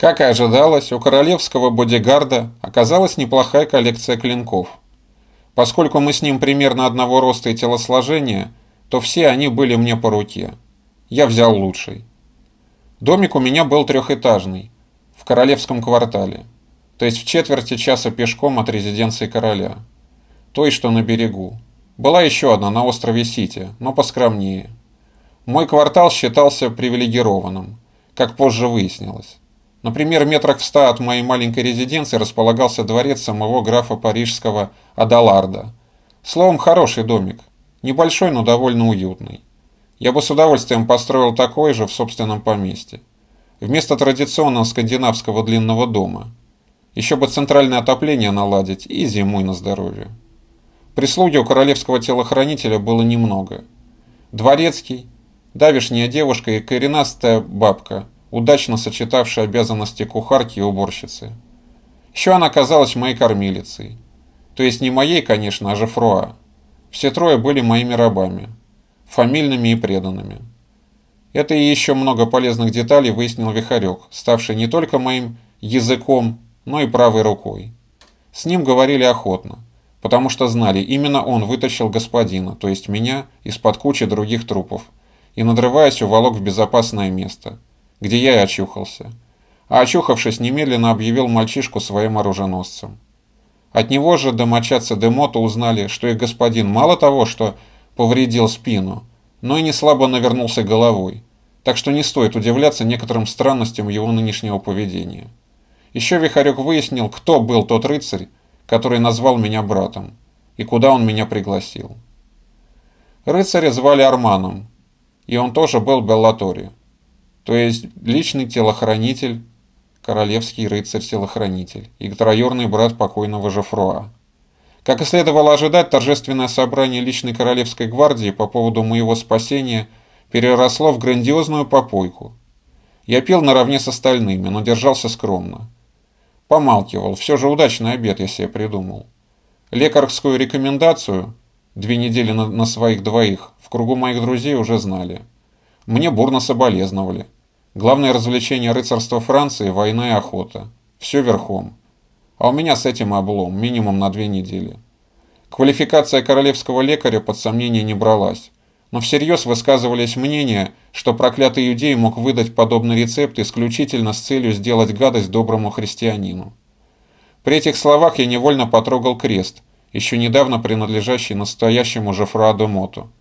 Как и ожидалось, у королевского бодигарда оказалась неплохая коллекция клинков. Поскольку мы с ним примерно одного роста и телосложения, то все они были мне по руке. Я взял лучший. Домик у меня был трехэтажный, в королевском квартале, то есть в четверти часа пешком от резиденции короля, той, что на берегу. Была еще одна на острове Сити, но поскромнее. Мой квартал считался привилегированным, как позже выяснилось. Например, метрах в ста от моей маленькой резиденции располагался дворец самого графа парижского Адаларда. Словом, хороший домик. Небольшой, но довольно уютный. Я бы с удовольствием построил такой же в собственном поместье. Вместо традиционного скандинавского длинного дома. Еще бы центральное отопление наладить и зимой на здоровье. Прислуги у королевского телохранителя было немного. Дворецкий, давишняя девушка и коренастая бабка – удачно сочетавшая обязанности кухарки и уборщицы. Еще она казалась моей кормилицей. То есть не моей, конечно, а Жефруа. Все трое были моими рабами, фамильными и преданными. Это и еще много полезных деталей выяснил Вихарек, ставший не только моим языком, но и правой рукой. С ним говорили охотно, потому что знали, именно он вытащил господина, то есть меня, из-под кучи других трупов, и, надрываясь, уволок в безопасное место – где я и очухался. А очухавшись, немедленно объявил мальчишку своим оруженосцем. От него же домочадцы Демота узнали, что их господин мало того, что повредил спину, но и не слабо навернулся головой, так что не стоит удивляться некоторым странностям его нынешнего поведения. Еще Вихарек выяснил, кто был тот рыцарь, который назвал меня братом, и куда он меня пригласил. Рыцаря звали Арманом, и он тоже был Беллаторе то есть личный телохранитель, королевский рыцарь-телохранитель и троюрный брат покойного Жофруа. Как и следовало ожидать, торжественное собрание личной королевской гвардии по поводу моего спасения переросло в грандиозную попойку. Я пил наравне с остальными, но держался скромно. Помалкивал, все же удачный обед я себе придумал. Лекарскую рекомендацию, две недели на, на своих двоих, в кругу моих друзей уже знали. Мне бурно соболезновали. Главное развлечение рыцарства Франции – война и охота. Все верхом. А у меня с этим облом, минимум на две недели. Квалификация королевского лекаря под сомнение не бралась. Но всерьез высказывались мнения, что проклятый иудей мог выдать подобный рецепт исключительно с целью сделать гадость доброму христианину. При этих словах я невольно потрогал крест, еще недавно принадлежащий настоящему Жефраду Моту.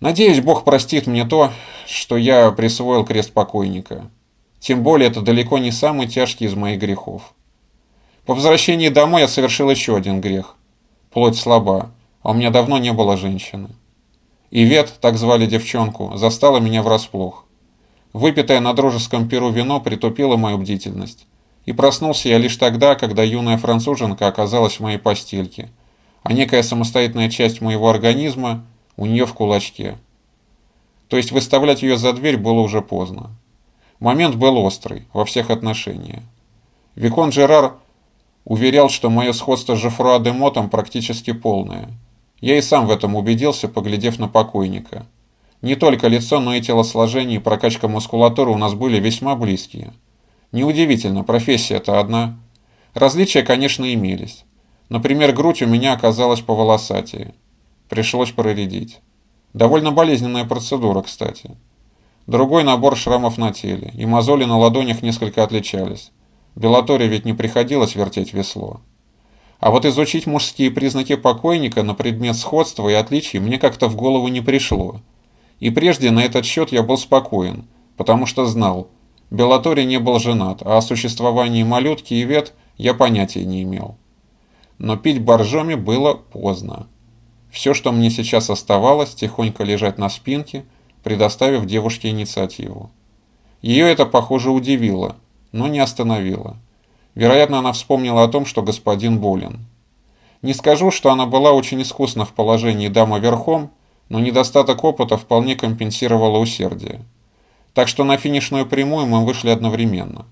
Надеюсь, Бог простит мне то, что я присвоил крест покойника. Тем более это далеко не самый тяжкий из моих грехов. По возвращении домой я совершил еще один грех. Плоть слаба, а у меня давно не было женщины. Ивет, так звали девчонку, застала меня врасплох. Выпитое на дружеском перу вино притупило мою бдительность. И проснулся я лишь тогда, когда юная француженка оказалась в моей постельке, а некая самостоятельная часть моего организма у нее в кулачке. То есть выставлять ее за дверь было уже поздно. Момент был острый, во всех отношениях. Викон Жерар уверял, что мое сходство с Жофруа де Мотом практически полное. Я и сам в этом убедился, поглядев на покойника. Не только лицо, но и телосложение и прокачка мускулатуры у нас были весьма близкие. Неудивительно, профессия-то одна. Различия, конечно, имелись. Например, грудь у меня оказалась поволосатее. Пришлось проредить. Довольно болезненная процедура, кстати. Другой набор шрамов на теле, и мозоли на ладонях несколько отличались. Белаторе ведь не приходилось вертеть весло. А вот изучить мужские признаки покойника на предмет сходства и отличий мне как-то в голову не пришло. И прежде на этот счет я был спокоен, потому что знал, Белатори не был женат, а о существовании малютки и вет я понятия не имел. Но пить боржоми было поздно. Все, что мне сейчас оставалось, тихонько лежать на спинке, предоставив девушке инициативу. Ее это, похоже, удивило, но не остановило. Вероятно, она вспомнила о том, что господин болен. Не скажу, что она была очень искусна в положении дамы верхом, но недостаток опыта вполне компенсировало усердие. Так что на финишную прямую мы вышли одновременно.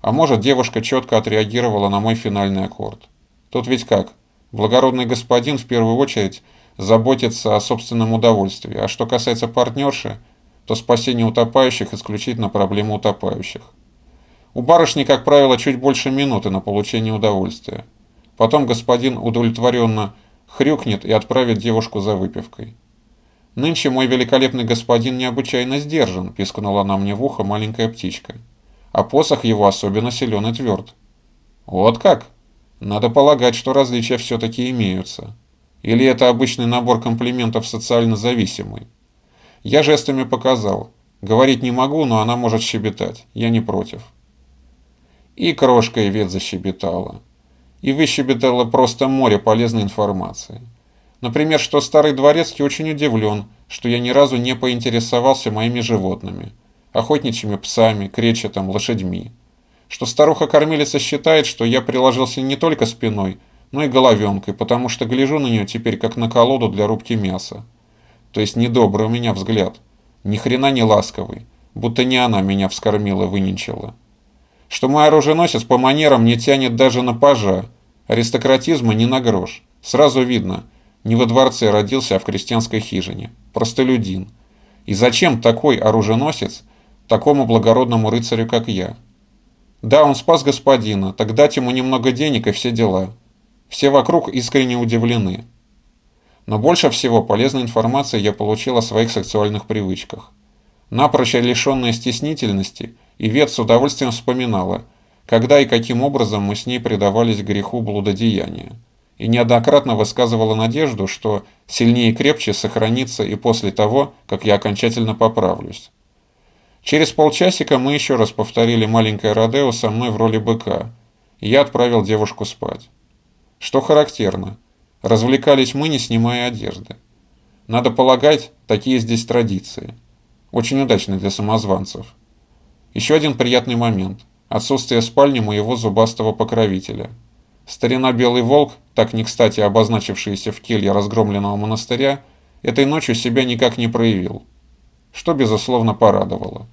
А может, девушка четко отреагировала на мой финальный аккорд. Тут ведь как? Благородный господин в первую очередь заботится о собственном удовольствии, а что касается партнерши, то спасение утопающих исключительно проблема утопающих. У барышни, как правило, чуть больше минуты на получение удовольствия. Потом господин удовлетворенно хрюкнет и отправит девушку за выпивкой. «Нынче мой великолепный господин необычайно сдержан», — пискнула она мне в ухо маленькая птичка. «А посох его особенно силен и тверд». «Вот как? Надо полагать, что различия все-таки имеются. Или это обычный набор комплиментов социально зависимый?» Я жестами показал. Говорить не могу, но она может щебетать. Я не против. И крошка Ивет защебетала. И выщебетала просто море полезной информации. Например, что старый дворецкий очень удивлен, что я ни разу не поинтересовался моими животными, охотничьими псами, кречетом, лошадьми. Что старуха-кормилица считает, что я приложился не только спиной, но и головенкой, потому что гляжу на нее теперь как на колоду для рубки мяса. То есть недобрый у меня взгляд. Ни хрена не ласковый, будто не она меня вскормила, выненчила. Что мой оруженосец по манерам не тянет даже на пажа, аристократизма не на грош. Сразу видно, не во дворце родился, а в крестьянской хижине. Простолюдин. И зачем такой оруженосец такому благородному рыцарю, как я? Да, он спас господина, так дать ему немного денег и все дела. Все вокруг искренне удивлены. Но больше всего полезной информации я получил о своих сексуальных привычках. Напрочь лишенная стеснительности, Ивет с удовольствием вспоминала, когда и каким образом мы с ней предавались греху блудодеяния и неоднократно высказывала надежду, что сильнее и крепче сохранится и после того, как я окончательно поправлюсь. Через полчасика мы еще раз повторили маленькое Родео со мной в роли быка, и я отправил девушку спать. Что характерно, развлекались мы, не снимая одежды. Надо полагать, такие здесь традиции. Очень удачные для самозванцев. Еще один приятный момент – отсутствие спальни моего зубастого покровителя – Старина Белый Волк, так не кстати обозначившийся в келье разгромленного монастыря, этой ночью себя никак не проявил, что, безусловно, порадовало.